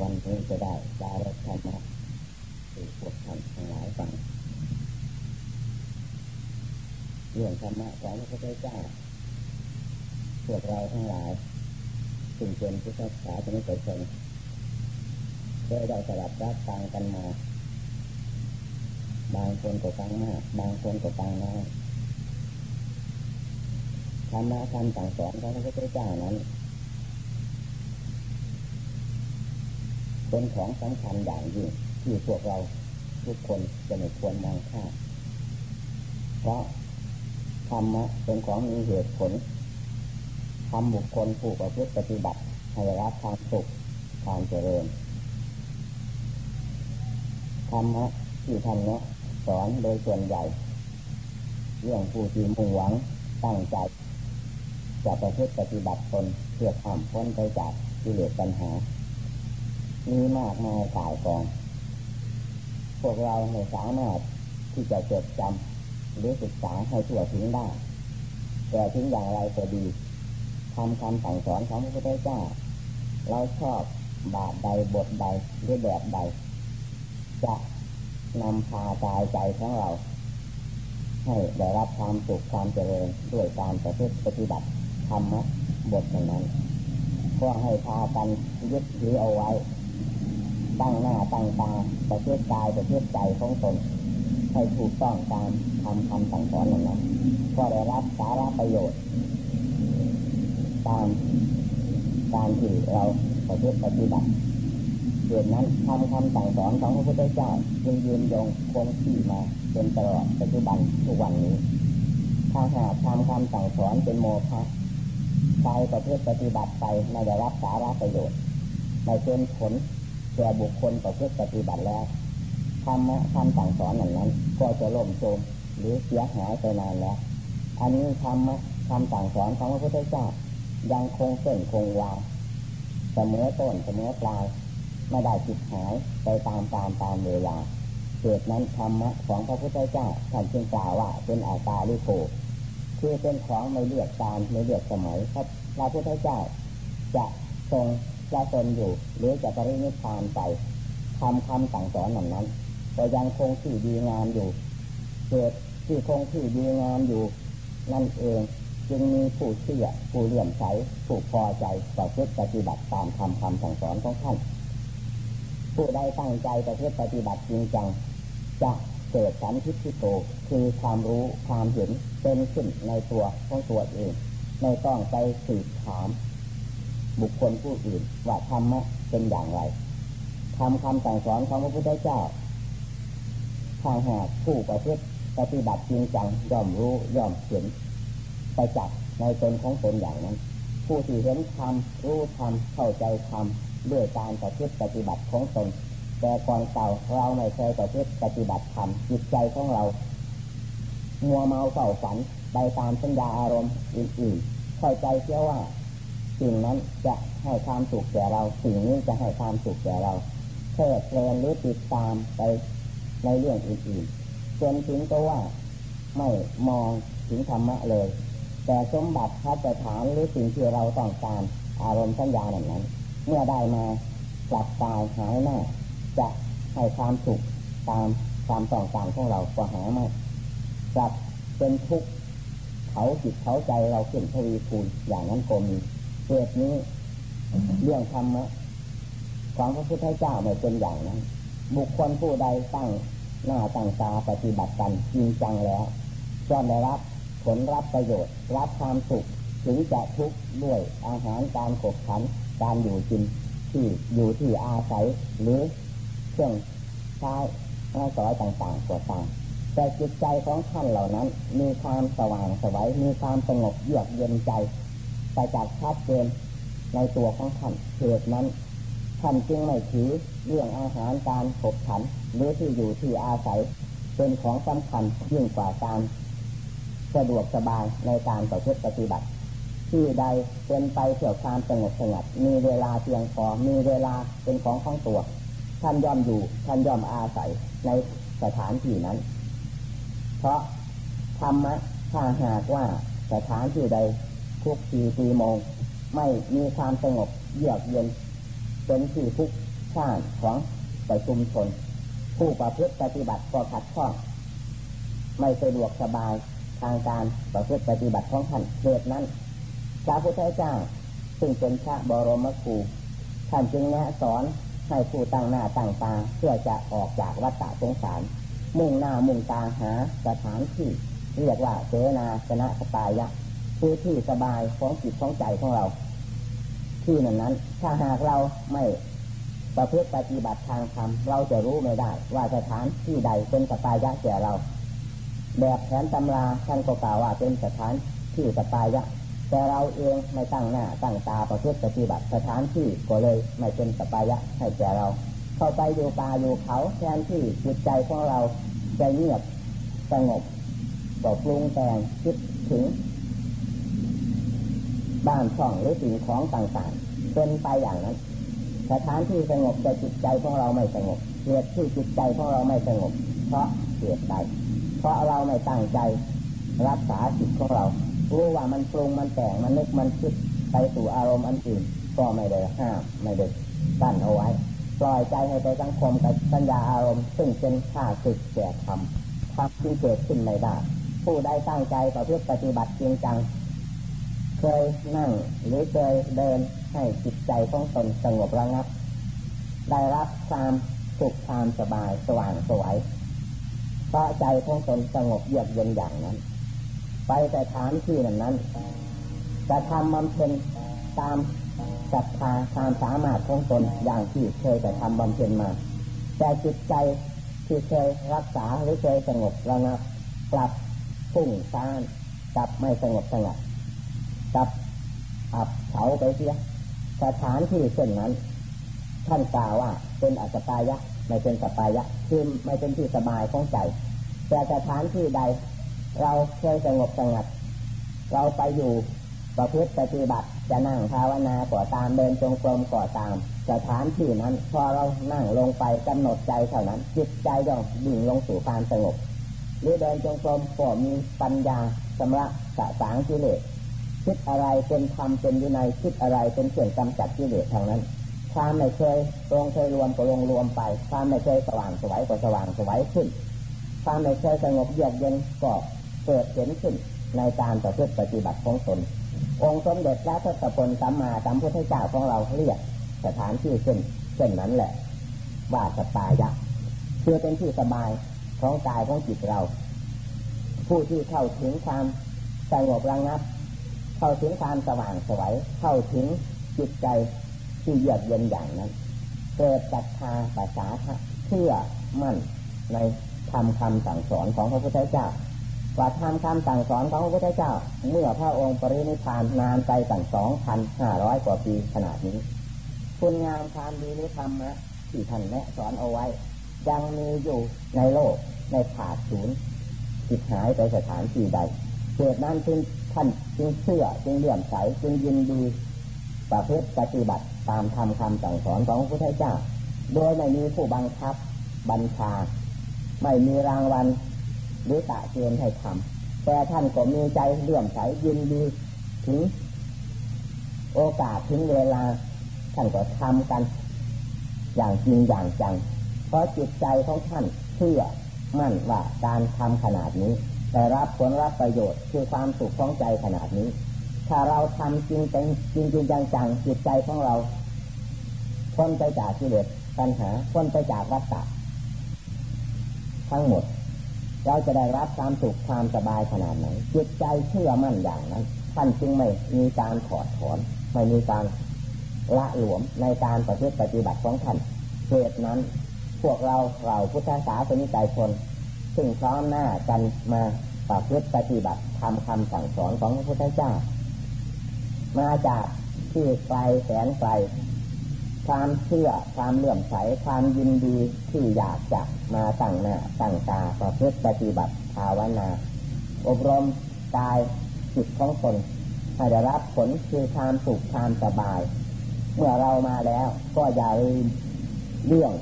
วันนี้จะได้ดารธรรมะสู่พวกท่านทั้งหลายฟังเรื่องธรรมะของพระพุทธเจ้าพวกเราทั้งหลายสิ่งเป็นพุทธศาสนิกชนเคยได้สลับรับฟังกันมา บางคนก็ฟังมากบางคนก็ฟังน้อยธรรมะคำสั่งสอนของพระพุทธเจ้านั้น เป็นของสำคัญอย่างยิ่งที่พวกเราทุกคนจะไม่ควรมองข้ามเพราะธรรมะเป็นของมีเหตุผลทำบุคคลผู้ประพฤติปฏิบัติให้รับความสุขความเจริญธรรมะที่ท่านเนี้ยสอนโดยส่วนใหญ่ เรื่องผู้ที่มุ่งหวังตั้งใจจะประพฤติปฏิบัติตนเพื่อทำพ้นไปจากกิเลสปัญหา มีมากมายกายกอง พวกเราไม่สามารถที่จะจดจำหรือศึกษาให้ทั่วถึงได้ แต่ถึงอย่างไรก็ดีทำคำสั่งสอนของพระพุทธเจ้า เราชอบบาทใดบทใดหรือแบบใด จะนำพากายใจของเรา ให้ได้รับความสุขความเจริญด้วยการประพฤติปฏิบัติธรรมะบทนั้น ก็ให้พากันยึดถือเอาไว้ ตั้งหน้าตั้งตาประเทศกายประเทศใจของตนให้ถูกต้องตามทำคำสั่งสอนนั้นก็ได้รับสาระประโยชน์ ตามการที่เราประพฤติปฏิบัติเหตุนั้นทำคำสั่งสอนของพระพุทธเจ้าจึงยืนยงคงที่มาเป็นตลอดปัจจุบันทุกวันนี้ ถ้าหากทำคำสั่งสอนเป็นโมฆะไปประพฤติปฏิบัติไปไม่ได้รับสาระประโยชน์ไม่เป็นผล แก่บุคคลประพฤติปฏิบัติแล้วธรรมะคำสั่งสอนอย่างนั้น ก็จะล่มโจมหรือเสียหายไปนานแล้ว อันนี้ธรรมะคำสั่งสอนของพระพุทธเจ้ายังคงเส้นคงวาเสมอต้นเสมอปลายไม่ได้จิตหายไปตามตามตามเวลาเหตุนั้นธรรมะของพระพุทธเจ้าท่านจึงกล่าวว่าเป็นอาตาลิโกคือเป็นของไม่เลือกการไม่เลือกสมัยครับพระพุทธเจ้าจะทรง จะตนอยู่ หรือจะปรินิพพานไปทำคำสั่งสอนเหล่านั้นก็ยังคงที่ดีงามอยู่เกิดที่คงที่ดีงามอยู่ นั่นเองจึงมีผู้เชื่อผู้เลื่อมใสผู้พอใจต่อพื่อปฏิบัติตามคำคำสั่งสอนของท่านผู้ใดตั้งใจประพฤติปฏิบัติจริงจังจะเกิดสันทิฏฐิโกคือความรู้ความเห็นเป็นขึ้นในตัวของตัวเอง ไม่ต้องไปสืบถาม บุคคลผู้อื่นว่าธรรมะเป็นอย่างไรทำคำสั่งสอนของพระพุทธเจ้าถ้าหากผู้ประพฤติปฏิบัติจริงจังย่อมรู้ย่อมเห็นไปจับในตนของตนอย่างนั้น ผู้ที่เห็นธรรมรู้ธรรมเข้าใจธรรมด้วยการประพฤติปฏิบัติของตนแต่ก่อนเก่าเราไม่เคยประพฤติปฏิบัติธรรมจิตใจของเรา มัวเมาเฝ้าฝันไปตามสัญญาอารมณ์อื่นๆเข้าใจเชื่อว่า สิ่งนั้นจะให้ความสุขแก่เรา สิ่งนี้จะให้ความสุขแก่เราเพลิดเพลินหรือติดตามไปในเรื่องอื่นๆจนถึงตัวว่าไม่มองถึงธรรมะเลย แต่สมบัติพัฒฐานหรือสิ่งที่เราต้องการอารมณ์สัญญาอย่างนั้น เมื่อได้มากลับตายหายหน้า จะให้ความสุขตามความต้องการของเราก็หาไม่กลับเป็นทุกข์เขาจิตเขาใจเราขึ้นทวีคูณอย่างนั้นก็มี เหตุนี้เรื่องธรรมะของพระพุทธเจ้าไม่เป็นอย่างนั้น บุคคลผู้ใดตั้งหน้าตั้งตาปฏิบัติกันจริงจังแล้วก็ได้รับผลรับประโยชน์ รับความสุขถึงจะทุกข์ด้วยอาหารการขบขันการอยู่กินที่อยู่ที่อาศัยหรือเครื่องใช้หน้าสอยต่างๆก็ตามแต่จิตใจของท่านเหล่านั้น มีความสว่างสวัยมีความสงบเยือกเย็นใจ ไปจากชัดเจนในตัวของท่านเหตุนั้นท่านจึงไม่ถือเรื่องอาหารการขบขันหรือที่อยู่ที่อาศัย เป็นของสำคัญยิ่งกว่าการสะดวกสบายในการต่อพฤติปฏิบัติ ที่ใดเป็นไปเพื่อความสงบสงัดมีเวลาเพียงพอมีเวลาเป็นของของตัว ท่านย่อมอยู่ท่านย่อมอาศัยในสถานที่นั้น เพราะธรรมะถ้าหากว่าสถานที่ใด ทุกทีตีโมงไม่มีความสงบเยือกเย็นเป็นที่ทุกข์ทสร้าของประชุมชน ผู้ประพฤติปฏิบัติก็ขัดข้องไม่สะดวกสบายทางการประพฤติปฏิบัติของท่านเหตุนั้นพระพุทธเจ้าซึ่งเป็นพระบรมครูท่านจึงแนะสอนให้ผู้ตั้งหน้าตั้งตาเพื่อจะออกจากวัฏฏะสงสาร มุ่งหน้ามุ่งตาหาสถานที่ เรียกว่าเสนาสนะสตายะ คือที่สบายของจิตของใจของเรา ที่นั้นนั้น ถ้าหากเราไม่ประพฤติปฏิบัติทางธรรมเราจะรู้ไม่ได้ ว่าสถานที่ใดเป็นสตายะแก่เรา แบบแผนตำราท่านก็กล่าวว่าเป็นสถานที่สตายะ แต่เราเองไม่ตั้งหน้าตั้งตาประพฤติปฏิบัติสถานที่ก็เลยไม่เป็นสปายะให้แก่เรา เข้าไปอยู่ป่าอยู่เขาแทนที่จิตใจของเราจะเงียบสงบก็ปรุงแต่งคิดถึง บ้านช่องหรือสิ่งของต่างๆ เป็นไปอย่างนั้นสถานที่สงบแต่จิตใจของเราไม่สงบเหตุที่จิตใจของเราไม่สงบ เพราะเหตุใดเพราะเราไม่ตั้งใจรักษาจิตของเรารู้ว่ามันปรุงมันแต่งมันนึกมันคิดไปสู่อารมณ์อันอื่นก็ไม่ได้ห้ามไม่ได้ตั้นเอาไว้ ปล่อยใจให้ไปสังคมกับสัญญาอารมณ์ ซึ่งเป็นข้าศึกแก่ธรรมทำที่เกิดขึ้นไม่ได้ ผู้ใดตั้งใจประพฤติปฏิบัติจริงจัง เคยนั่งหรือเคยเดินให้จิตใจของตนสงบระงับ ได้รับความสุขความสบายสว่างสวยเพราะใจของตนสงบเยือกเย็นอย่างนั้น ไปแต่ฐานที่นั้นนั้นจะทำบำเพ็ญตามศรัทธาตามสามารถของตนอย่างที่เคยแต่ทำบำเพ็ญมา แต่จิตใจที่เคยรักษาหรือเคยสงบระงับ กลับพุ่งซ่านกลับไม่สงบสงัด กลับอับเฉาไปเสียสถานที่เช่นนั้น ท่านกล่าวว่าเป็นอัตตายะไม่เป็นสปายะคือไม่เป็นที่สบายของใจ แต่สถานที่ใด เราเคยสงบสงัด เราไปอยู่ประพฤติปฏิบัติจะนั่งภาวนาก่อตามเดินจงกรมก่อตาม สถานที่นั้น พอเรานั่งลงไปกำหนดใจเท่านั้น จิตใจย่อมดิ่งลงสู่ความสงบหรือเดินจงกรมก็มีปัญญาสำระสะสางกิเลส คิดอะไรเป็นธรรมเป็นวินัยคิดอะไรเป็นเสื่องกำจัดกิเลสทางนั้น ความไม่เคยตรงเคยรวมก็ลงรวมไป ความไม่เคยสว่างสวัยก็สว่างสวัยขึ้น ความไม่เคยสงบเยือกเย็นก็เกิดเห็นขึ้นในการประพฤติปฏิบัติของตนองค์สมเด็จพระทศพลสัมมาสัมพุทธเจ้าของเราเรียกสถานที่เช่นเช่นนั้นแหละ ว่าสตายะคือเป็นที่สบายของกายของจิตเรา ผู้ที่เข้าถึงความสงบระงับ เข้าถึงความสว่างสวยเข้าถึงจิตใจที่เยือกเย็นอย่างนั้น เกิดศรัทธาภาษาเชื่อมั่นในธรรมคำสั่งสอนของพระพุทธเจ้าว่าทำคำสั่งสอนของพระพุทธเจ้า เมื่อพระองค์ปรินิพานนานไปตั้งสองพันห้าร้อยกว่าปีขนาดนี้ คุณงามความดีนี้ทำนะที่ท่านแนะสอนเอาไว้ ยังมีอยู่ในโลกในขาดศูนย์จิตหายไปสถานที่ใดเหตุนั้นจึง ท่านจึงเชื่อจึงเลื่อมใสจึงยินดีประพฤติปฏิบัติตามธรรมคำสั่งสอนของพระพุทธเจ้า โดยไม่มีผู้บังคับบัญชา ไม่มีรางวัลหรือตะเกณฑ์ให้ทำแต่ท่านก็มีใจเลื่อมใสยินดีถึงโอกาสถึงเวลาท่านก็ทำกัน อย่างจริงอย่างจัง เพราะจิตใจของท่านเชื่อมั่นว่าการทำขนาดนี้ ได้รับผลรับประโยชน์คือความสุขของใจขนาดนี้ ถ้าเราทำจริงจริงจริงจริงจังจังจิตใจของเราพ้นไปจากกิเลสปัญหาพ้นไปจากวัฏฏะทั้งหมด เราจะได้รับความสุขความสบายขนาดไหนจิตใจเชื่อมั่นอย่างนั้นท่านจึงไม่มีการถอดถอน ไม่มีการละหลวมในการปฏิบัติปฏิบัติของท่านเหตุนั้น พวกเราเราพุทธศาสนิกชน ซึ่งพร้อมหน้ากันมาปฏิบัติปฏิบัติทำคำสั่งสอนของพระพุทธเจ้า มาจากที่ไกลแสนไกลความเชื่อความเลื่อมใสความยินดีที่อยากจะมาตั้งหน้าตั้งตาประพฤติปฏิบัติภาวนา อบรมกายจิตของตนให้ได้รับผลคือความสุขความสบาย เมื่อเรามาแล้วก็อย่าลืมเรื่อง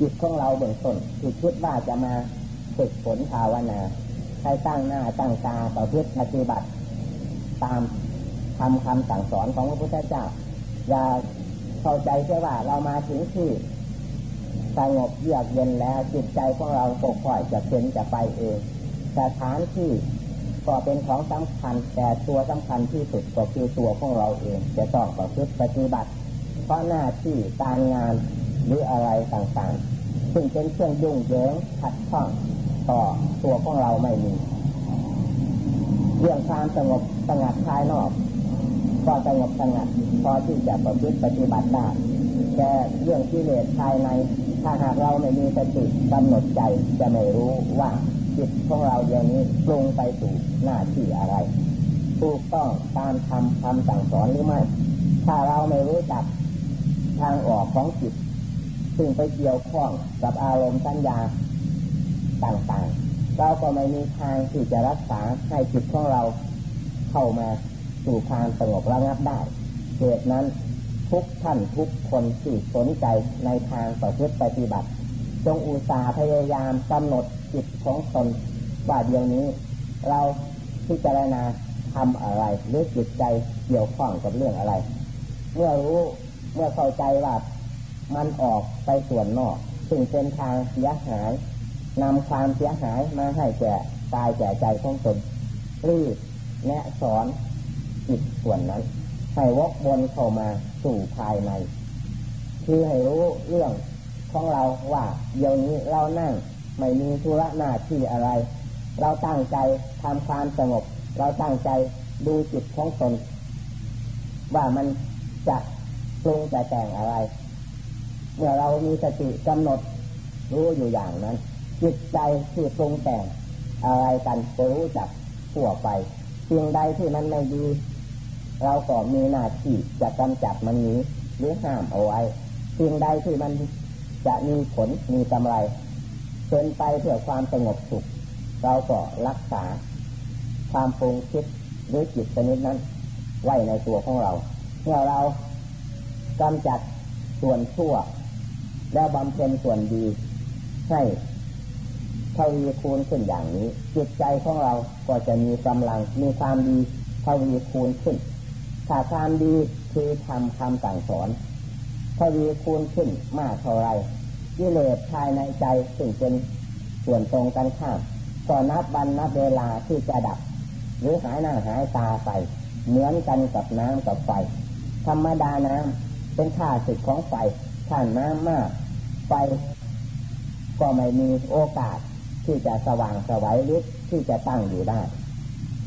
จิตของเราเบื้องต้นคือคิดว่าจะมาฝึกฝนภาวนาให้ตั้งหน้าตั้งตาประพฤติปฏิบัติ ตามทำคำสั่งสอนของพระพุทธเจ้า อย่าเข้าใจแค่ว่าเรามาถึงที่สงบเยือกเย็นแล้วจิตใจของเราก็ค่อยจะเป็นจะไปเองสถานที่ก็เป็นของสำคัญ แต่ตัวสำคัญที่สุดก็คือตัวของเราเอง จะต้องประพฤติปฏิบัติ เพราะหน้าที่การงาน หรืออะไรต่างๆ ซึ่งเป็นเครื่องยุ่งเหยิงขัดข้องต่อตัวของเราไม่มี เรื่องความสงบสงัดภายนอก ก็สงบสงัดพอที่จะประพฤติปฏิบัติได้แต่เรื่องที่เลสภายใน ถ้าหากเราไม่มีสติกำหนดใจจะไม่รู้ว่าจิตของเราอย่างนี้ปรุงไปสู่หน้าที่อะไรถูกต้องตามทำคำสั่งสอนหรือไม่ ถ้าเราไม่รู้จักทางออกของจิต ซึ่งไปเกี่ยวข้องกับอารมณ์สัญญาต่างๆ เราก็ไม่มีทางที่จะรักษาให้จิตของเราเข้ามาสู่ความสงบระงับได้เหตุนั้นทุกท่านทุกคนที่สนใจในทางต่อพฤติปฏิบัติ จงอุตสาห์พยายามกำหนดจิตของตนว่าเดี๋ยวนี้ เราพิจารณาทำอะไรหรือจิตใจเกี่ยวข้องกับเรื่องอะไร เมื่อรู้เมื่อเข้าใจว่า มันออกไปส่วนนอก ซึ่งเป็นทางเสียหายนำความเสียหายมาให้แก่กายแก่ใจของตนรีบแนะสอนจิตส่วนนั้น ให้วกวนเข้ามาสู่ภายใน คือให้รู้เรื่องของเราว่าเดี๋ยวนี้เรานั่งไม่มีธุระหน้าที่อะไร เราตั้งใจทำความสงบ เราตั้งใจดูจิตของตน ว่ามันจะปรุงจะแต่งอะไร เมื่อเรามีสติกำหนด รู้อยู่อย่างนั้น จิตใจที่ปรุงแต่งอะไรกันจะรู้จักทั่วไปสิ่งใดที่มันไม่ดี เราก็มีหน้าที่จะกำจัดมันนี้ หรือห้ามเอาไว้สิ่งใดที่มันจะมีผลมีกำไรเป็นไปเพื่อความสงบสุข เราก็รักษา ความปรุงคิดหรือจิตชนิดนั้น ไว้ในตัวของเราเมื่อเรากำจัดส่วนชั่ว แล้วบำเพ็ญส่วนดีให้ทวีคูณขึ้นอย่างนี้ จิตใจของเราก็จะมีกำลังมีความดีทวีคูณขึ้นถ้าความดีคือทำคำสั่งสอนทวีคูณขึ้นมากเท่าไรกิเลสภายในใจซึ่งเป็นส่วนตรงกันข้ามก็นับวันนับเวลาที่จะดับ หรือหายหน้าหายตาไป เหมือนกันกับน้ำกับไฟ ธรรมดาน้ำเป็นข้าศึกของไฟถ้าน้ำมาก ไฟก็ไม่มีโอกาสที่จะสว่างสวัยหรือที่จะตั้งอยู่ได้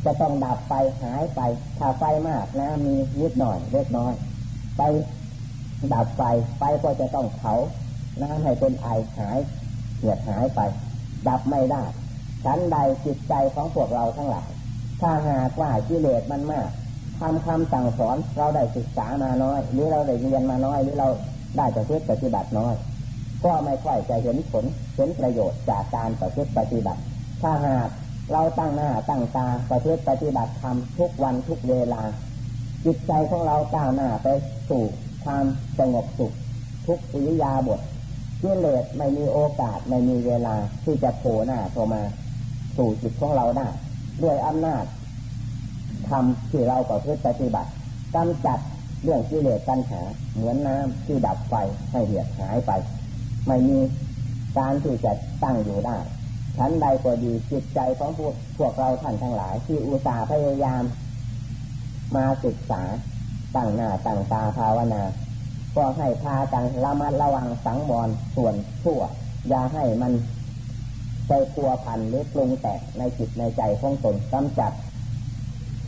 จะต้องดับไฟหายไป ถ้าไฟมากน้ำมีนิดหน่อยเล็กน้อย ไปดับไฟไฟก็จะต้องเผาน้ำให้เป็นไอหายเหือดหายไป ดับไม่ได้ชั้นใดจิตใจของพวกเราทั้งหลายถ้าหากว่ากิเลสมันมากทำคำสั่งสอนเราได้ศึกษามาน้อย หรือเราได้เรียนมาน้อยหรือเราได้จะเพื่อปฏิบัติน้อย ก็ไม่ค่อยจะเห็นผลเห็นประโยชน์จากการประพฤติปฏิบัติ ถ้าหากเราตั้งหน้าตั้งตาประพฤติปฏิบัติทำทุกวันทุกเวลา จิตใจของเราก้าวหน้าไปสู่ความสงบสุข ทุกสิยาบทกิเลสไม่มีโอกาสไม่มีเวลาที่จะโผล่หน้าเข้ามาสู่จิตของเราได้ด้วยอำนาจทำที่เราประพฤติปฏิบัติกำจัดเรื่องกิเลสปัญหาเหมือนน้ำที่ดับไฟให้เหียดหายไป ไม่มีการที่จะตั้งอยู่ได้ชั้นใดก็ดีจิตใจของพวกพวกเราท่านทั้งหลาย ที่อุตส่าห์พยายาม มาศึกษาตั้งหน้าตั้งตาภาวนา ก็ให้พากันระมัดระวังสังวรส่วนชั่ว อย่าให้มันไปพัวพันหรือปรุงแต่ในจิตในใจของตนกำจัด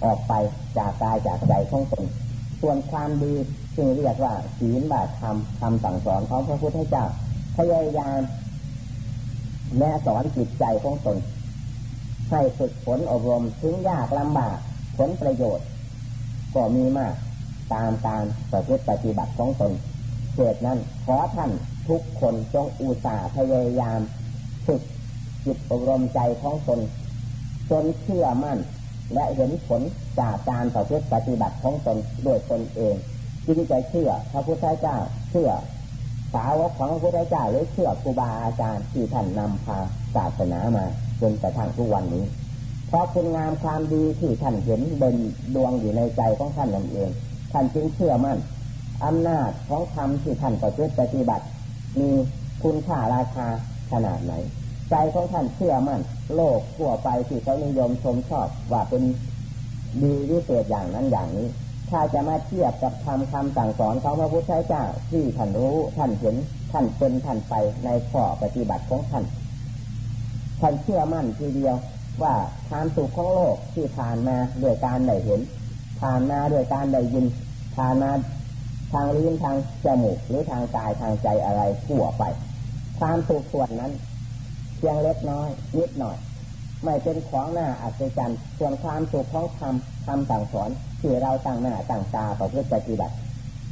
ออกไปจากกายจากใจของตนส่วนความดีซึ่งเรียกว่าศีลบาตธรรมคำสั่งสอนของพระพุทธเจ้า พยายามแนะสอนจิตใจของตนให้ฝึกฝนอบรมถึงยากลำบากผลประโยชน์ ก็มีมากตามการประพฤติปฏิบัติของตนเหตุนั้นขอท่านทุกคนจงอุตส่าห์พยายามฝึกจิตอบรมใจของตนจนเชื่อมั่น และเห็นผลจากการประพฤติปฏิบัติของตนด้วยตนเอง จึงจะเชื่อพระพุทธเจ้าเชื่อ สาวกของพระเจ้าหรือเชื่อครูบาอาจารย์ที่ท่านนำพาศาสนามาจนกระทั่งทุกวันนี้ เพราะคุณงามความดีที่ท่านเห็นเด่นดวงอยู่ในใจของท่านนั่นเอง ท่านจึงเชื่อมั่นอำนาจของธรรมที่ท่านประพฤติปฏิบัติ มีคุณค่าราคาขนาดไหน ใจของท่านเชื่อมั่น โลกทั่วไปที่เขานิยมชมชอบว่าเป็นดีวิเศษอย่างนั้นอย่างนี้ ถ้าจะมาเทียบกับธรรมคำสั่งสอนของพระพุทธเจ้าที่ท่านรู้ท่านเห็นท่านเป็นท่านไปในข้อปฏิบัติของท่านท่านเชื่อมั่นทีเดียวว่าความสุขของโลกที่ผ่านมาด้วยการได้เห็น ผ่านมาด้วยการได้ยิน ผ่านมาทางลิ้นทางจมูกหรือทางกายทางใจอะไรทั่วไป ความสุขส่วนนั้นเพียงเล็กน้อยนิดหน่อย ไม่เป็นของหน้าอัศจรรย์ส่วนความสุขของธรรมคำสั่งสอนที่เราตั้งหน้าตั้งตาต่อเพื่อปฏิบัติ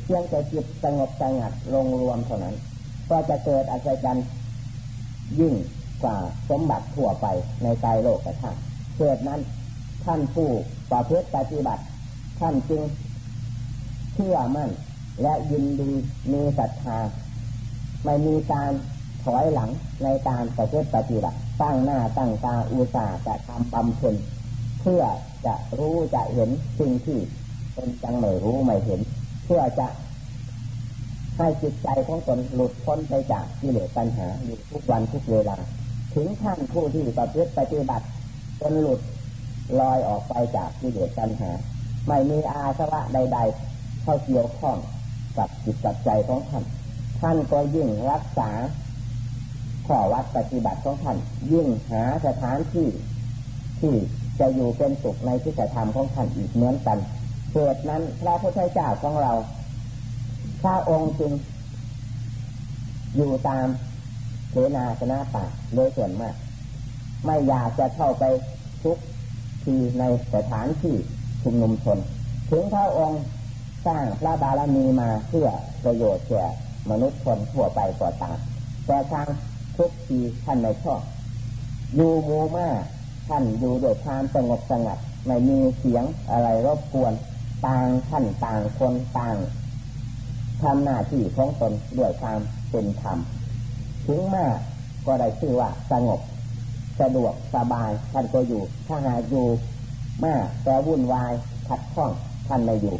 เพียงแต่จิตสงบสงัดลงรวมเท่านั้น ก็จะเกิดอัศจรรย์ยิ่งกว่าสมบัติทั่วไปในใจโลกกระทั่งเกิดนั้นท่านผู้ประพฤติปฏิบัติ ท่านจึงเชื่อมั่นและยินดีมีศรัทธาไม่มีการ ถอยหลังในการประพฤติปฏิบัติตั้งหน้าตั้งตาอุตส่าห์จะทำบำเพ็ญเพื่อจะรู้จะเห็นสิ่งที่เป็นจังไม่รู้ไม่เห็น เพื่อจะให้จิตใจของตนหลุดพ้นไปจากกิเลสปัญหาอยู่ทุกวันทุกเวลา ถึงท่านผู้ที่ประพฤติปฏิบัติจนหลุดลอยออกไปจากกิเลสปัญหา ไม่มีอาสวะใด ๆ เข้าเกี่ยวข้องกับจิตกับใจของท่านท่านก็ยิ่งรักษา ข้อวัดปฏิบัติของท่านยิ่งหาสถานที่ที่จะอยู่เป็นสุขในที่จะทำของท่านอีกเหมือนกันเกิดนั้นพระพุทธเจ้าของเราพระองค์จึงอยู่ตามเสนาสนะป่าโดยส่วนมาก ไม่อยากจะเข้าไปทุกทีในสถานที่ชุมนุมชน ถึงพระองค์สร้างพระบารมีมาเพื่อประโยชน์แก่มนุษย์คนทั่วไปก่อตามแต่ทาง ทุกทีท่านไม่ชอบอยู่มูมาท่านอยู่โดยความสงบสงัดไม่มีเสียงอะไรรบกวนต่างท่านต่างคนต่างทำหน้าที่ของตนด้วยความเป็นธรรมถึงมากก็ได้ชื่อว่าสงบ สะดวกสบายท่านก็อยู่ ถ้าหาอยู่มากแต่วุ่นวายขัดข้องท่านไม่อยู่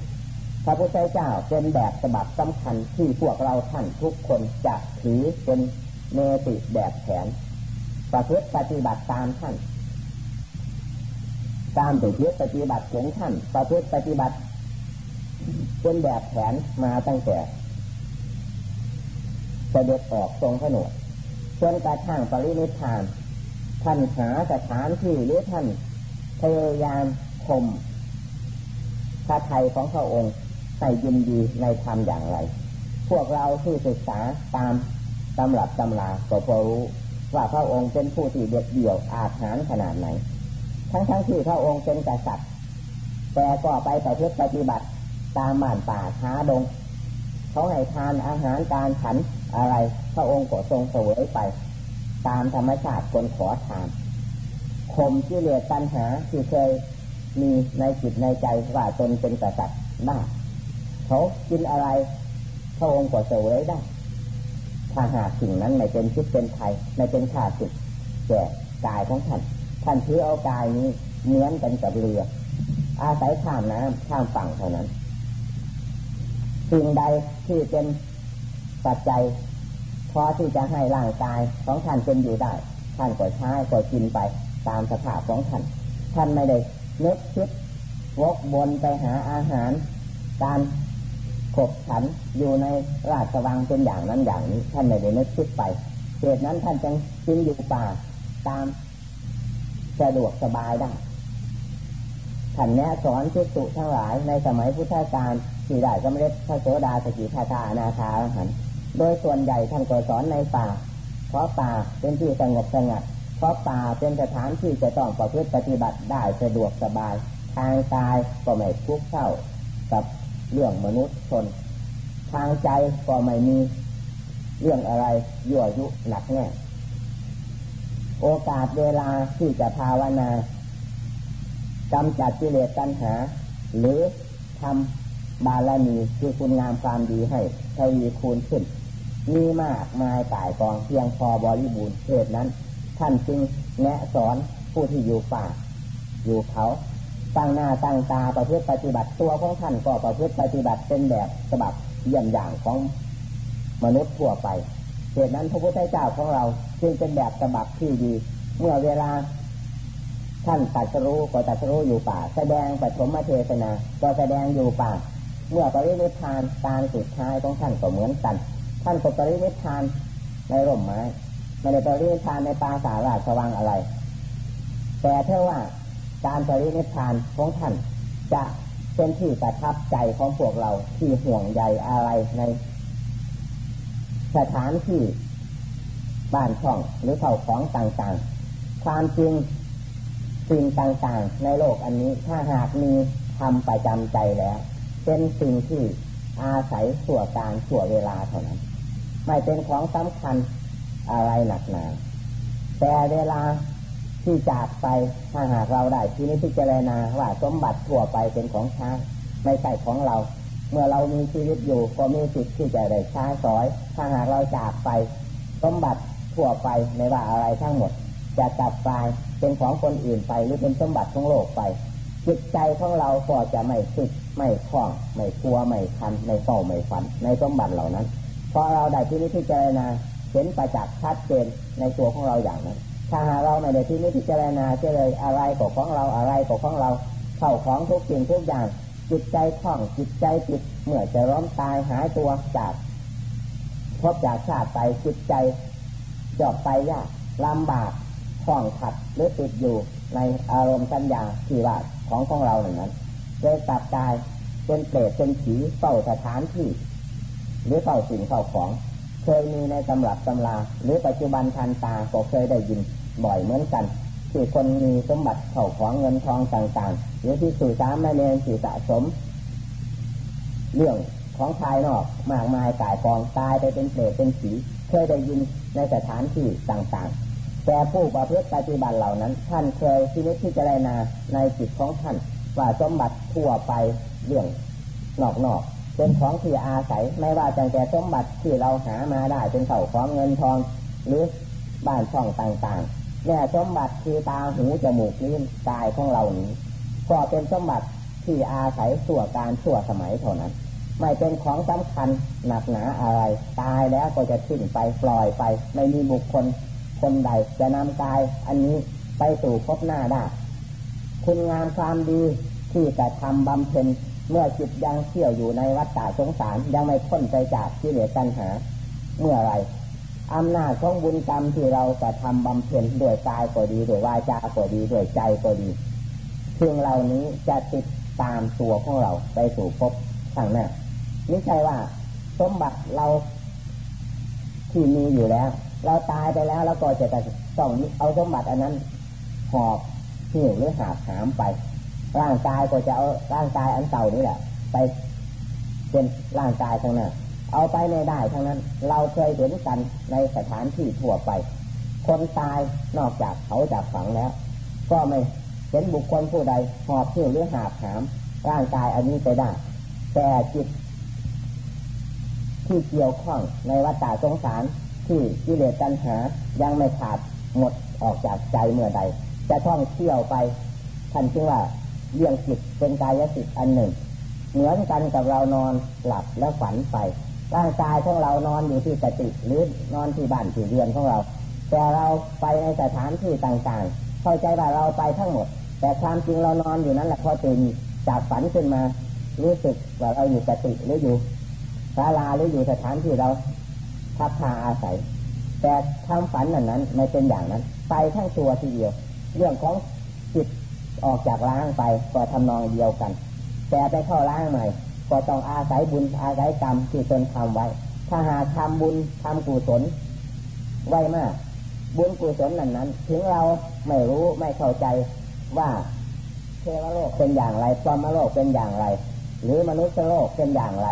พระพุทธเจ้าเป็นแบบฉบับสำคัญที่พวกเราท่านทุกคนจะถือเป็น เนติแบบแผนประพฤติปฏิบัติตามท่าน ตามตัวเพื่อปฏิบัติของท่านประพฤติปฏิบัติเป็นแบบแผนมาตั้งแต่เสด็จออกทรงขนวดจนกระทั่งปรินิพาน ท่านหาสถานที่หรือท่านพยายามคมพระไทยของพระองค์ใส่ยินดีในธรรมอย่างไร พวกเราที่ศึกษาตาม ตำรับตำลาก็พอรู้ว่าพระองค์เป็นผู้ที่เด็ดเดี่ยวอาถรรพ์ขนาดไหน ทั้งทั้งที่พระองค์เป็นกษัตริย์ แต่ก็ไปปฏิบัติปฏิบัติตามบ้านป่าช้าดง เขาให้ทานอาหารการฉันอะไร พระองค์ก็ทรงเสวยไป ตามธรรมชาติคนขอทานข่มที่เหลือปัญหาที่เคยมีในจิตในใจว่าตนเป็นกษัตริย์ได้เขากินอะไร พระองค์ก็เสวยได้ ถ้าหากสิ่งนั้นไม่เป็นชิดเป็นไทยไม่เป็นข้าดสิแก่กายของท่านท่านถือเอากายนี้เหมือนกันกับเรือ อาศัยข้ามน้ำข้ามฝั่งเท่านั้นสิ่งใดที่เป็นปัจจัยพอที่จะให้ร่างกายของท่านเป็นอยู่ได้ ท่านก็ใช้ก็กินไปตามสภาพของท่าน ท่านไม่ได้นึกคิดวกบนไปหาอาหาร การ ขบฉันอยู่ในราชวังเป็นอย่างนั้นอย่างนี้ ท่านไม่ได้นึกคิดไปเหตุนั้นท่านจึงจึงอยู่ป่าตามสะดวกสบายได้ท่านแนะสอนพิสุทั้งหลายในสมัยพุทธกาลที่ได้ก็ไม่ได้พระโสดาสกิทาตานาคาหันโดยส่วนใหญ่ท่านก็สอนในป่า เพราะป่าเป็นที่สงบสงัด เพราะป่าเป็นสถานที่จะต้องประพฤติปฏิบัติได้สะดวกสบาย ทางกายก็ไม่ทุกข์เท่ากับ เรื่องมนุษย์ชน ทางใจก็ไม่มีเรื่องอะไรยั่วยุหนักแน่โอกาสเวลาที่จะภาวนากำจัดกิเลสตัณหา หรือทำบารมีคือคุณงามความดีให้ทวีคูณขึ้น มีมากมายกายกองเพียงพอบริบูรณ์เหตุนั้น ท่านจึงแนะสอนผู้ที่อยู่ป่า อยู่เขา ตั้งหน้าตั้งตาประพฤติปฏิบัติตัวของท่านก็ประพฤติปฏิบัติเป็นแบบฉบับเยี่ยมอย่างของมนุษย์ทั่วไปเหตุนั้นพระพุทธเจ้าของเราจึงเป็นแบบฉบับที่ดี เมื่อเวลาท่านตัดสรู้ก็ตัดสรู้อยู่ป่า แสดงปฐมเทศนา ก็แสดงอยู่ป่า เมื่อปรินิพานการสุดท้ายของท่านก็เหมือนกัน ท่านก็ปรินิพานในร่มไม้ไม่ได้ปรินิพานในป่าสาราชวังอะไร แต่เท่าว่า การปรินิพานของท่านจะเป็นที่ประทับใจของพวกเราที่ห่วงใยอะไรใน สถานที่บ้านช่องหรือเขาของต่างๆ ความจริงสิ่งต่างๆ ในโลกอันนี้ถ้าหากมีทำประจำใจแล้ว เป็นสิ่งที่อาศัยส่วการส่วเวลาเท่านั้น ไม่เป็นของสำคัญอะไรหนักหนาแต่เวลา ที่จากไปถ้าหากเราได้ที่นี้พิจารณาว่าสมบัติทั่วไปเป็นของช้างไม่ใช่ของเรา เมื่อเรามีชีวิตอยู่ก็มีสิทธิ์ที่จะได้ช้าสอย ถ้าหากเราจากไป สมบัติทั่วไปไม่ว่าอะไรทั้งหมด จะกลับกลายเป็นของคนอื่นไปหรือเป็นสมบัติของโลกไปจิตใจของเราก็จะไม่ติดไม่คล้อง ไม่กลัวไม่คันไม่เฝ้าไม่ฝัน ในสมบัติเหล่านั้น เพราะเราได้ที่นี้พิจารณาเห็นประจักษ์ชัดเจนในตัวของเราอย่างนั้น ถ้าหาเราไม่ได้ที่นี้พิจารณาเลยอะไรก็ของเราอะไรก็ของเราเข้าของทุกสิ่งทุกอย่าง จิตใจคล่องจิตใจจิตเมื่อจะร้อมตายหายตัวจากพบจากชาติไปจิตใจจบไปยากลำบากคล่องขัดหรือติดอยู่ในอารมณ์สัญญาที่ว่าของของเราอย่างนั้นเลยตับกายเป็นเปรตเป็นผีเฝ้าสถานที่ หรือเฝ้าสิ่งเฝ้าของ เคยมีในตำรับตำราหรือปัจจุบันทันตาก็เคยได้ยิน บ่อยเหมือนกันที่คนมีสมบัติเข่าของเงินทองต่างๆหรือที่สื่อสารไม่เรียนสื่อสะสม เรื่องของภายนอกมากมายกายกองตายไปเป็นเปรตเป็นผีเคยได้ยินในสถานที่ต่างๆ แต่ผู้ประพฤติปฏิบัติเหล่านั้น ท่านเคยชีวิตที่จะได้นาในจิตของท่านว่าสมบัติทั่วไปเรื่องนอกๆเป็นของที่อาศัยไม่ว่าแต่สมบัติที่เราหามาได้เป็นเข่าของเงินทอง หรือบ้านช่องต่างๆ เนี่ยสมบัติคือตาหูจมูกลิ้นกายของเรานี้ ก็เป็นสมบัติที่อาศัยส่วการชั่วสมัยเท่านั้น ไม่เป็นของสำคัญหนักหนาอะไร ตายแล้วก็จะทิ้งไปปล่อยไป ไม่มีบุคคลคนใดจะนำกายอันนี้ไปสู่พบหน้าได้ คุณงามความดีที่จะทำบำเพ็ญเมื่อจิตยังเที่ยวอยู่ในวัฏฏะสงสารยังไม่พ้นใจจากที่เหลือตัณหา เมื่อไร อำนาจของบุญกรรมที่เราจะทำบำเพ็ญด้วยกายก็ดีด้วยวาจาก็ดีด้วยใจก็ดีซึ่งเหล่านี้จะติดตามตัวของเราไปสู่ภพข้างหน้าไม่ใช่ว่า สมบัติเราที่มีอยู่แล้ว เราตายไปแล้วแล้วก็จะต้องเอาสมบัติอันนั้นหอบหิ้วหรือหาหามไป ร่างกายก็จะเอาร่างกายอันเก่านี่แหละ ไปเป็นร่างกายข้างหน้า เอาไปไม่ได้ทั้งนั้น เราเคยเห็นกันในสถานที่ทั่วไป คนตายนอกจากเขาจากฝังแล้ว ก็ไม่เห็นบุคคลผู้ใดหอบหิ้วหรือหาบหาม ร่างกายอันนี้ไปได้ แต่จิต ที่เกี่ยวข้องในวัฏฏะสงสารที่กิเลสตัณหายังไม่ขาดหมดออกจากใจเมื่อใด จะท่องเที่ยวไปท่านชื่อว่าเรื่องจิตเป็นกายสิทธิ์อันหนึ่ง เหมือนกันกับเรานอนหลับแล้วฝันไป ร่างกายของเรานอนอยู่ที่สติหรือนอนที่บ้านที่เรือนของเรา แต่เราไปในสถานที่ต่างๆ เข้าใจว่าเราไปทั้งหมด แต่ความจริงเรานอนอยู่นั้นแหละพอตื่นจากฝันขึ้นมา รู้สึกว่าเราอยู่สติหรืออยู่ศาลาหรืออยู่สถานที่เราทับพาอาศัย แต่ทำฝันนั้นนั้นไม่เป็นอย่างนั้น ไปทั้งตัวทีเดียว เรื่องของจิตออกจากล้างไปก็ทำนองเดียวกัน แต่ไปเข้าล้างใหม่ ก็ต้องอาศัยบุญอาศัยกรรมที่ตนทำไว้ ถ้าหากทำบุญทำกุศลไว้มาก บุญกุศลนั้นนั้น ถึงเราไม่รู้ไม่เข้าใจว่าเทวโลกเป็นอย่างไรพรหมโลกเป็นอย่างไร หรือมนุษย์โลกเป็นอย่างไร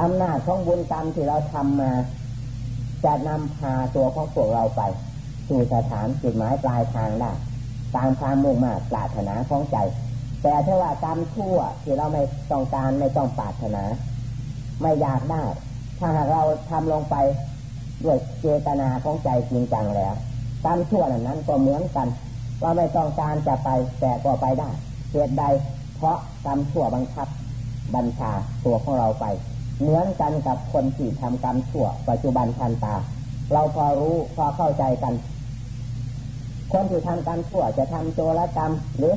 อำนาจของบุญกรรมที่เราทำมา จะนำพาตัวของพวกเราไป สู่สถานจุดหมายปลายทางได้ตามความมุ่งมา่ปรารถนาของใจ แต่ถ้าว่ากรรมชั่วที่เราไม่ต้องการไม่ต้องปรารถนา ไม่อยากได้ ถ้าหากเราทำลงไปด้วยเจตนาของใจจริงจังแล้วกรรมชั่วนั้นก็เหมือนกัน ว่าไม่ต้องการจะไปแต่ก็ไปได้เหตุใด เพราะกรรมชั่วบังคับ บัญชาตัวของเราไป เหมือนกันกับคนที่ทำกรรมชั่ว ปัจจุบันทันตา เราพอรู้พอเข้าใจกัน คนที่ทำกรรมชั่วจะทำโจรกรรมหรือ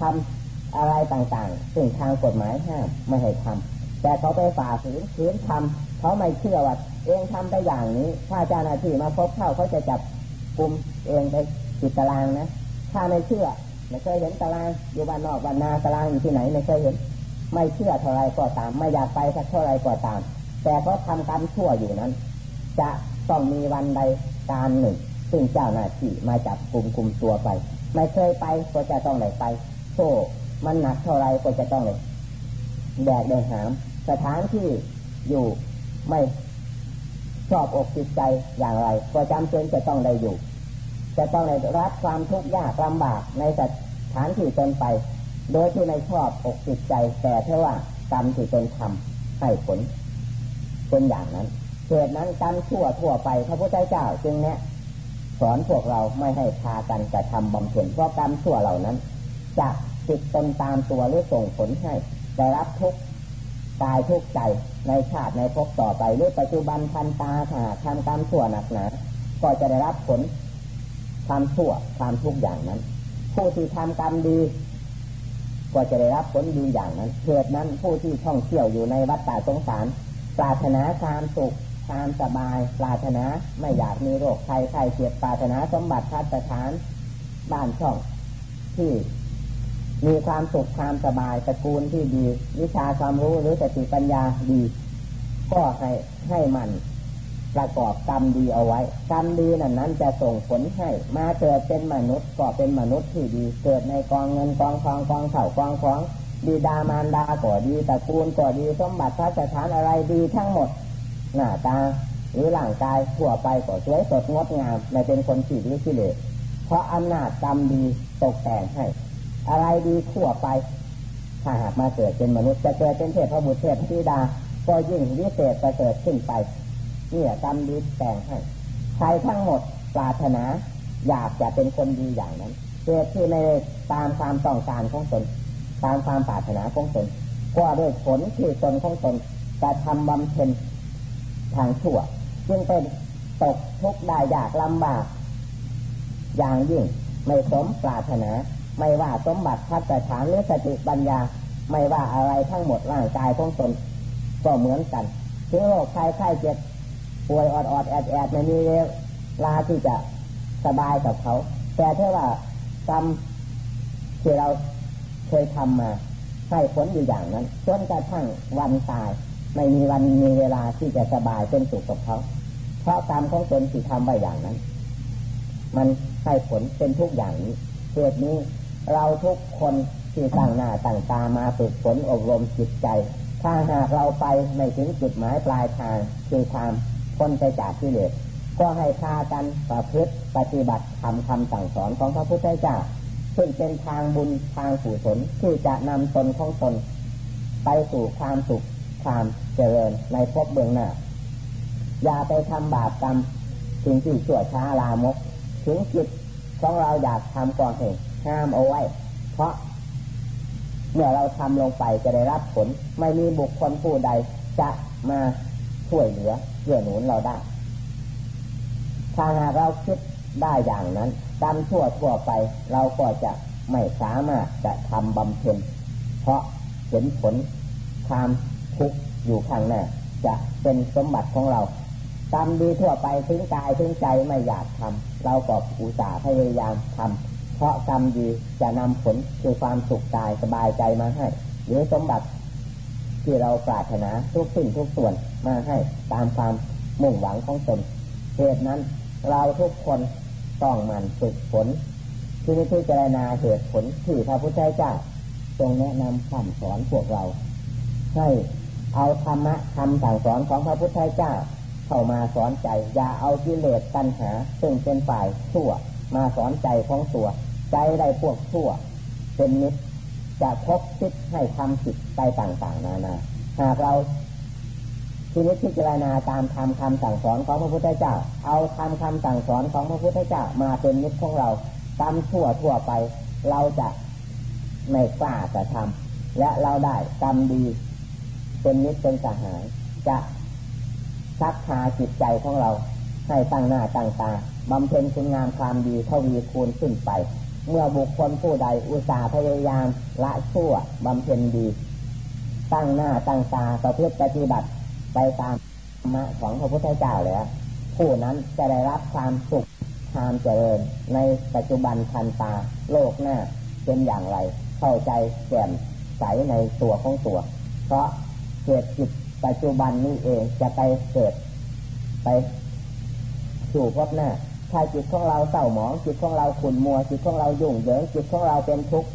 ทำ อะไรต่างๆ ซึ่งทางกฎหมายห้ามไม่ให้ทำแต่เขาไปฝ่าฝืนฝืนทำเขาไม่เชื่อว่าเองทำได้อย่างนี้ ถ้าเจ้าหน้าที่มาพบเข้าเขาจะจับกลุ่มเองไปติดตารางนะถ้าไม่เชื่อไม่เคยเห็นตารางอยู่บ้านนอกบ้านนาตารางอยู่ที่ไหนไม่เคยเห็น ไม่เชื่อเท่าไรก็ตาม ไม่อยากไปสักเท่าไรก็ตาม แต่เขาทากรรมชั่วอยู่นั้น จะต้องมีวันใดการหนึ่ง ซึ่งเจ้าหน้าที่มาจับกลุ่มกลุ่มตัวไป ไม่เคยไปก็จะต้องไหนไปโซ่ มันหนักเท่าไรก็จะต้องเลยแบกเดินหาม สถานที่อยู่ไม่ชอบอกจิตใจอย่างไร ก็จำเป็นจะต้องได้อยู่ จะต้องได้รับความทุกข์ยากลำบากในสถานที่ตนไป โดยที่ในชอบอกจิตใจ แต่เท่าว่ากรรมที่ตนทำให้ผลเป็นอย่างนั้นเหตุนั้นกรรมชั่วทั่วไปพระพุทธเจ้าจึงเนี้ยสอนพวกเราไม่ให้พากันกระทำบำเพ็ญเพราะกรรมชั่วเหล่านั้นจะ ติดตนตามตัวหรือส่งผลให้ได้รับทุกข์กายทุกใจในชาติในภพต่อไปหรือปัจจุบันทันตาค่ะทำกรรมชั่วหนักหนาก็จะได้รับผลความชั่วความทุกอย่างนั้น ผู้ที่ทำกรรมดีก็จะได้รับผลดีอย่างนั้นเหตุนั้นผู้ที่ท่องเที่ยวอยู่ในวัดป่าสงสาร ปรารถนาความสุขความสบาย ปรารถนาไม่อยากมีโรคภัยไข้เจ็บปรารถนาสมบัติพัฒฐาน บ้านช่องที่ มีความสุขความสบายตระกูลที่ดี วิชาความรู้หรือสติปัญญาดี ก็ให้ให้มันประกอบกรรมดีเอาไว้ กรรมดีนั้นนั้นจะส่งผลให้มาเกิดเป็นมนุษย์ก็เป็นมนุษย์ที่ดี เกิดในกองเงินกองทองกองเข่ากองของดีดามารดาก็ดีตระกูลก็ดีสมบัติพระสถานอะไรดีทั้งหมด หน้าตาหรือร่างกายทั่วไปก็สวยสดงดงามไม่เป็นคนขี้หรือขี้เหร่เพราะอำนาจกรรมดีตกแต่งให้ อะไรดีทั่วไป ถ้าหากมาเกิดเป็นมนุษย์จะเกิดเป็นเทพบุตรเทพธิดา ก็ยิ่งวิเศษจะเกิดขึ้นไปเนี่ยกรรมดีแต่งให้ใครทั้งหมดปรารถนา อยากจะเป็นคนดีอย่างนั้นเกิดที่ในตามความต้องการของตนตามความปรารถนาของตนก็ด้วยผลที่ตนของตนจะทำบำเพ็ญทางชั่วจึงเป็นตกทุกข์ได้ยากลำบาก อย่างยิ่งไม่สมปรารถนา ไม่ว่าสมบัติพัฒฐานหรือสติปัญญา ไม่ว่าอะไรทั้งหมดร่างกายของตนก็เหมือนกันถึงโรคไข้ไข้เจ็บป่วยอดอดแอดแอดไม่มีเวลาที่จะสบายกับเขา แต่ถ้าว่ากรรมที่เราเคยทำมาให้ผลอยู่อย่างนั้นจนกระทั่งวันตาย ไม่มีวันมีเวลาที่จะสบายเป็นสุขกับเขาเพราะกรรมของตนที่ทำไว้อย่างนั้น มันให้ผลเป็นทุกอย่างนี้เหตุนี้ เราทุกคนที่ตั้งหน้าตั้งตามาฝึกฝนอบรมจิตใจ ถ้าหากเราไปไม่ถึงจุดหมายปลายทางคือความพ้นไปจากที่เหลสก็ให้พากันประพฤติปฏิบัติทำคำสั่งสอนของพระพุทธเจ้าซึ่งเป็นทางบุญทางกุศลที่จะนำตนของตน ไปสู่ความสุขความเจริญในภพเบื้องหน้า อย่าไปทำบาปกรรมสิ่งที่ชั่วช้าลามก ถึงจิตของเราอยากทำก่อนเหตุ ห้ามเอาไว้ เพราะ เมื่อเราทำลงไปจะได้รับผล ไม่มีบุคคลผู้ใดจะมาช่วยเหลือเกื้อหนุนเราได้ ถ้าหากเราคิดได้อย่างนั้นกรรมชั่วทั่วไป เราก็จะไม่สามารถจะทำบำเพ็ญ เพราะเห็นผลความทุกข์อยู่ข้างหน้าจะเป็นสมบัติของเรากรรมดีทั่วไปถึงกายถึงใจไม่อยากทำเราก็อุตส่าห์พยายามทำ เพราะกรรมดีจะนำผลคือความสุขกายสบายใจมาให้ หรือสมบัติที่เราปรารถนาทุกสิ่งทุกส่วนมาให้ตามความมุ่งหวังของตนเหตุนั้นเราทุกคนต้องมันฝึกฝนที่นิพพานาเหตุผลที่พระพุทธเจ้าทรงแนะนำคำสอนพวกเรา ให้เอาธรรมะคำสั่งสอนของพระพุทธเจ้า เข้ามาสอนใจ อย่าเอากิเลสตัณหา ซึ่งเป็นฝ่ายชั่วมาสอนใจของตัว ใจได้พวกชั่ว เป็นนิดจะคบคิดให้ทำผิดไปต่างๆ นานาหากเราทีนี้พิจารณาตามทำคำสั่งสอนของพระพุทธเจ้า เอาทำคำสั่งสอนของพระพุทธเจ้ามาเป็นนิดของเราตามชั่วทั่วไป เราจะไม่กล้าจะทำและเราได้กรรมดี เป็นมิตรเป็นสหาย จะซักพาจิตใจของเรา ให้ตั้งหน้าตั้งตาบำเพ็ญคุณงามความดีเทวีคูณขึ้นไป เมื่อบุคคลผู้ใดอุตสาห์พยายามละชั่วบำเพ็ญดี ตั้งหน้าตั้งตาประพฤติปฏิบัติไปตามธรรมะของพระพุทธเจ้าแล้วผู้นั้นจะได้รับความสุขความเจริญในปัจจุบันทันตาโลกหน้าเป็นอย่างไร เข้าใจแจ่มใสในตัวของตัว เพราะเกิดจิตปัจจุบันนี้เองจะไปเกิดไปสู่พบหน้า ถ้าจิตของเราเศร้าหมองจิตของเราขุ่นมัวจิตของเรายุ่งเหยิงจิตของเราเป็นทุกข์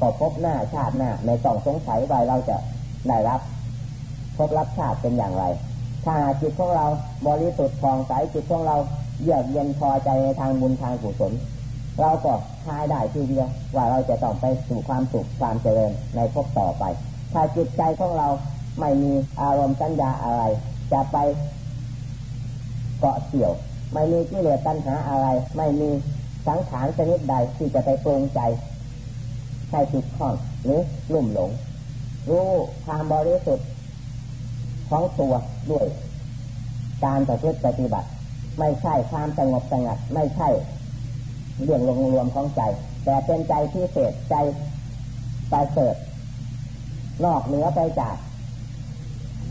ก็พบหน้าชาติหน้าในต้องสงสัยว่าเราจะได้รับ พบรับชาติเป็นอย่างไร ถ้าจิตของเราบริสุทธิ์ฟองใสจิตของเราเยือกเย็นพอใจในทางบุญทางกุศลเราก็ทายได้ทีเดียวว่าเราจะต้องไปสู่ความสุขความเจริญในพบต่อไป ถ้าจิตใจของเราไม่มีอารมณ์สัญญาอะไร จะไปเกาะเกี่ยว ไม่มีกิเลสตัณหาอะไร ไม่มีสังขารชนิดใดที่จะไปปรุงใจให้ติดข้องหรือลุ่มหลง รู้ความบริสุทธิ์ของตัวด้วย การประพฤติปฏิบัติ ไม่ใช่ความสงบสงัด ไม่ใช่เรื่องลงรวมของใจ แต่เป็นใจที่เศษใจไปเสดนอกเหนือไปจาก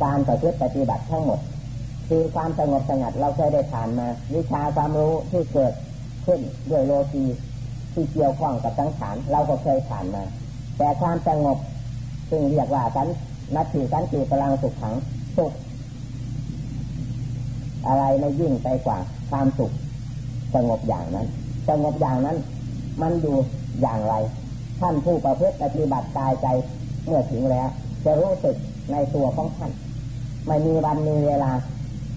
การประพฤติปฏิบัติทั้งหมด คือความสงบสงัดเราเคยได้ผ่านมา วิชาความรู้ที่เกิดขึ้นด้วยโลกีที่เกี่ยวข้องกับสังขารเราก็เคยผ่านมา แต่ความสงบซึ่งเรียกว่าสันนัตถิสันติพลังสุขขังสุขอะไรไม่ยิ่งไปกว่าความสุขสงบอย่างนั้นสงบอย่างนั้น มันอยู่อย่างไร ท่านผู้ประพฤติปฏิบัติกายใจเมื่อถึงแล้ว จะรู้สึกในตัวของท่าน ไม่มีวันมีเวลา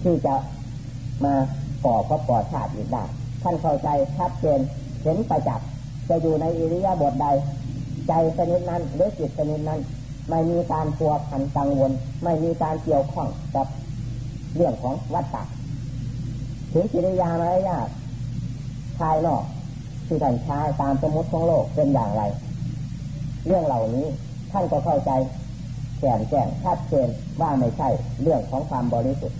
ที่จะมาก่อพระก่อชาติอีกได้ท่านเข้าใจชัดเจนเห็นประจักษ์จะอยู่ในอิริยาบถใด ใจชนิดนั้นหรือจิตชนิดนั้น ไม่มีการกลัวพันกังวล ไม่มีการเกี่ยวข้องกับเรื่องของวัฏฏะถึงกิริยามารยาทภายนอกที่ท่านใช้ตามสมมติของโลกเป็นอย่างไร เรื่องเหล่านี้ท่านก็เข้าใจแก่นแจ้งชัดเจนว่าไม่ใช่เรื่องของความบริสุทธิ์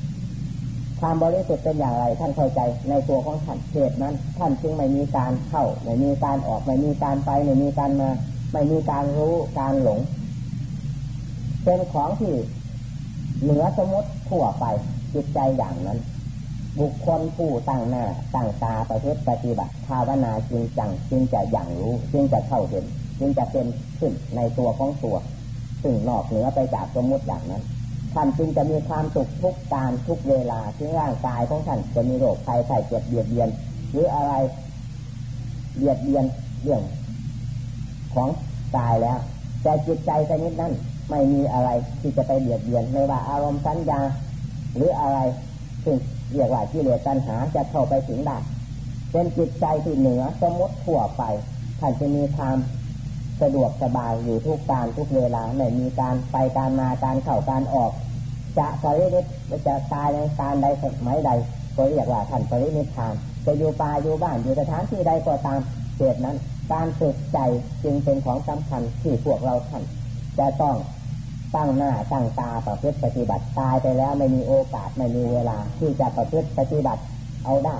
ความบริสุทธิ์เป็นอย่างไร ท่านเข้าใจในตัวของท่านเหตุนั้น ท่านจึงไม่มีการเข้าไม่มีการออกไม่มีการไปไม่มีการมาไม่มีการรู้การหลง เป็นของที่เหนือสมมติทั่วไปจิตใจอย่างนั้น บุคคลผู้ตั้งหน้าตั้งตาประพฤติปฏิบัติภาวนาจริงจังจึงจะอย่างรู้จึงจะเข้าเห็นจึงจะเป็นขึ้นในตัวของตัว ซึ่งนอกเหนือไปจากสมมติอย่างนั้น ท่านจึงจะมีความสุขทุกการทุกเวลาที่ร่างกายของท่านจะมีโรคภัยไข้เจ็บเบียดเบียน หรืออะไรเบียดเบียนเรื่องของกายแล้ว แต่จิตใจชนิดนั้นไม่มีอะไรที่จะไปเบียดเบียนไม่ว่าอารมณ์สัญญา หรืออะไรซึ่งเรียกว่าที่เหลือตัณหาจะเข้าไปถึงได้เป็นจิตใจที่เหนือสมมติทั่วไปท่านจะมีความสะดวกสบายอยู่ทุกการทุกเวลาไม่มีการไปการมาการเข้าการออก จะปรินิพจะตายในการใดสมัยใดก็เรียกว่าท่านปรินิพาน จะอยู่ป่าอยู่บ้านอยู่สถานที่ใดก็ตามเหตุนั้น การฝึกใจจึงเป็นของสำคัญที่พวกเราท่านจะต้องตั้งหน้าตั้งตาประพฤติปฏิบัติตายไปแล้วไม่มีโอกาสไม่มีเวลาที่จะประพฤติปฏิบัติเอาได้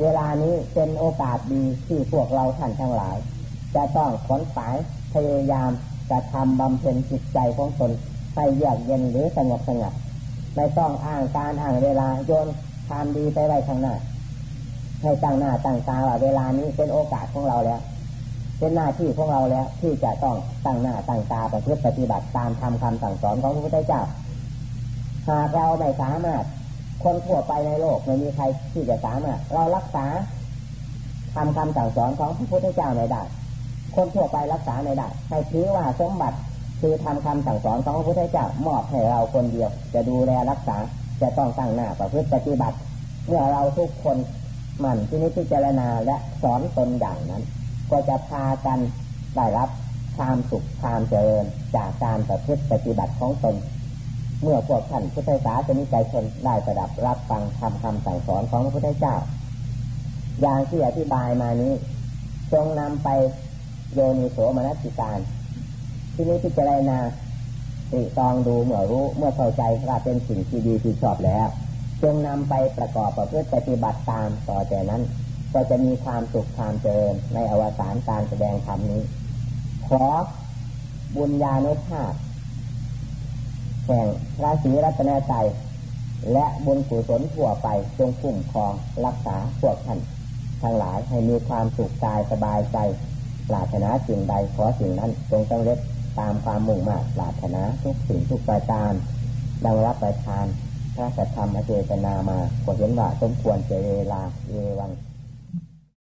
เวลานี้เป็นโอกาสดีที่พวกเราท่านทั้งหลาย จะต้องขนฝายพยายามจะทำบำเพ็ญจิตใจของตน ให้เยือกเย็นหรือสงบสงัดไม่ต้องอ้างการอ้างเวลาโยนความดีไปไว้ข้างหน้าให้ตั้งหน้าตั้งตาว่าเวลานี้เป็นโอกาสของเราแล้ว เป็นหน้าที่ของเราแล้ว ที่จะต้องตั้งหน้าตั้งตาประพฤติปฏิบัติตามทำคำสั่งสอนของพระพุทธเจ้า หากเราไม่สามารถคนทั่วไปในโลกไม่มีใครที่จะสามารถเรารักษาทำคำสั่งสอนของพระพุทธเจ้าไม่ได้ คนทั่วไปรักษาไม่ได้ให้ถือว่าสมบัติ คือทำคำสั่งสอนของพระพุทธเจ้ามอบให้เราคนเดียว จะดูแลรักษาจะต้องตั้งหน้าประพฤติปฏิบัติ เมื่อเราทุกคนมันที่นิพพานาและสอนตนอย่างนั้น ก็จะพากันได้รับความสุขความเจริญจากการประพฤติปฏิบัติของตน เมื่อพวกท่านพุทธศาสนิกชนได้ประดับรับฟังทำคำสั่งสอนของพระพุทธเจ้า อย่างที่อธิบายมานี้จงนำไปโยนิโสมนัสิการ ที่นี้พิจารณาติตองดูเมื่อรู้เมื่อเข้าใจว่าเป็นสิ่งที่ดีที่ชอบแล้ว จงนำไปประกอบประพฤติปฏิบัติตามต่อจากนั้น ก็จะมีความสุขความเจริญในอวสานการแสดงธรรมนี้ ขอบุญญาณุภาพแห่งพระศรีรัตนใจและบุญกุศลทั่วไปจงคุ้มครองรักษาพวกท่านทั้งหลายให้มีความสุขกายสบายใจปรารถนาสิ่งใดขอสิ่งนั้นจงต้งเล็ด ตามความมุ่งมา่ปรารถนาทุกสิ่งทุกประการดังรับประทานพระสัทธรรมเจตนามาก็เห็นว่าสมควรเจเวลาเอวัง